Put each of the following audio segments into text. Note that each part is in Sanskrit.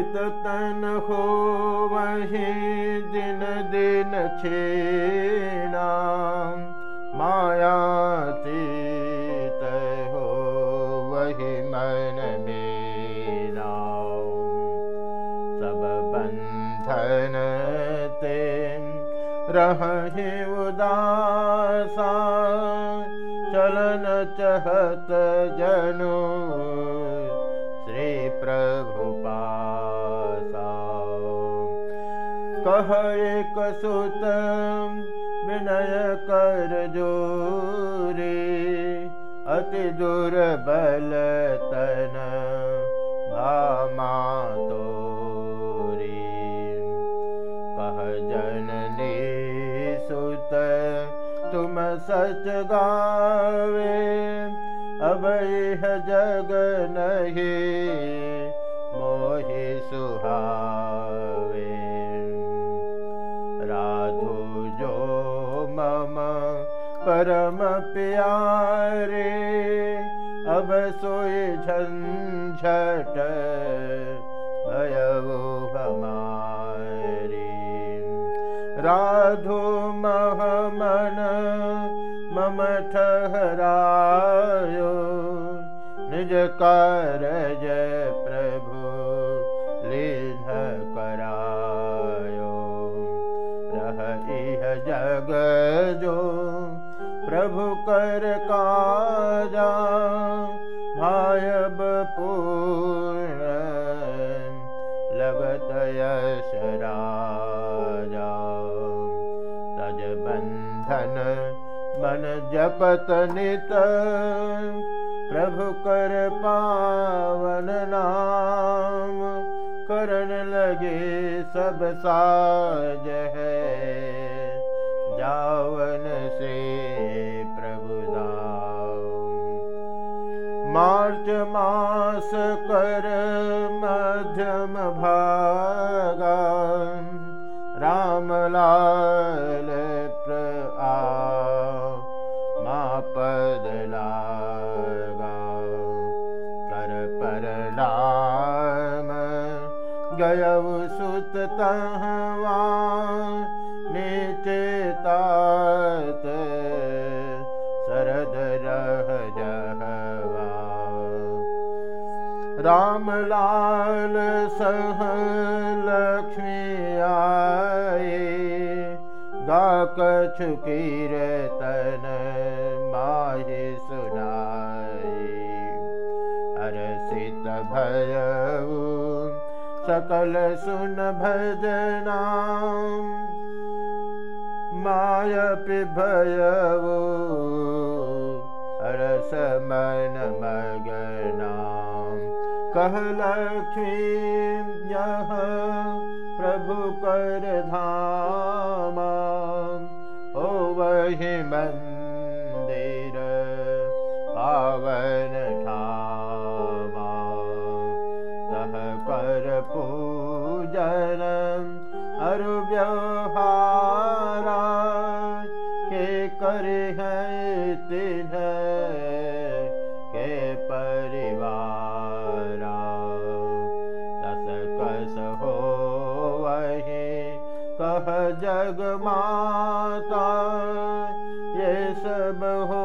इत तन हो वही दिन दिन छेना माया तीत हो वही मन मेरा सब बंधन ते रहे उदासा चलन चहत जनु सुत विनय कर जोरे अति दुर्बल तन भामा तोरी। कह जननी सुत तुम सच गावे अब यह जग नहीं मोहि सुहावे प्यारे अब सोए झंझट भयवो हमारे। राधो महमन मम ठहरायो निज कारज प्रभु कर काजा भायब पूर्ण लगत यशरा बंधन मन जपत नित प्रभु कर पावन नाम। करन लगे सब साज है जावन से मार्च मास कर मध्यम भागा राम लाल प्र आ मा पद लागा कर पर नाम गयव सुत तहवा राम लाल सह लक्ष्मी गा कछु कीर्तन माहि सुनाई। हरसित भयऊ सकल सुन भजना मायपि भयऊ हरस मन मगना लक्ष्मी यह प्रभु कर धामा। ओ वही मंदिर पावन ठामा तह कर पूजन अरु व्यवहारा के कर है कह जग माता ये सब हो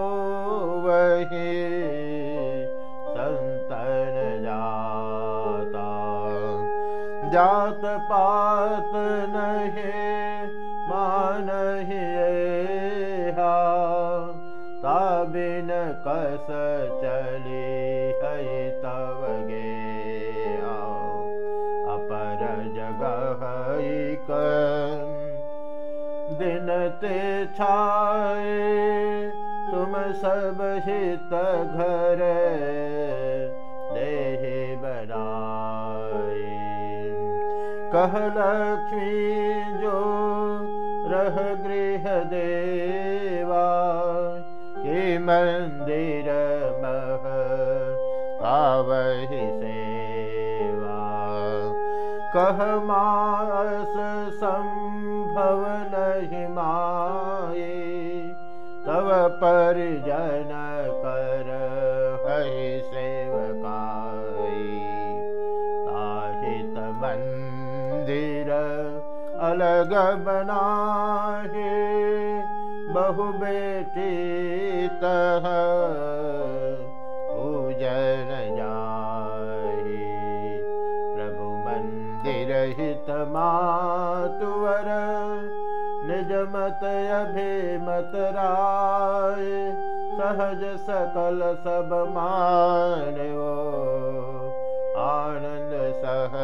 वही संतन जाता। जात पात नहीं मान ताबिन कस चली है तव गे छाए तुम सब हित घर देहि बनाए। कह लक्ष्मी जो रह गृह देवा के मंदिर मह पावहि सेवा। कह मास संभव परिजन कर है सेवकाई। ताहित मंदिर अलग बनाहे बहु बेटी तह पूजन जाहि। प्रभु मंदिर हित मातुवर निज मत अभिमत राय सहज सकल सब मानवो आनंद सह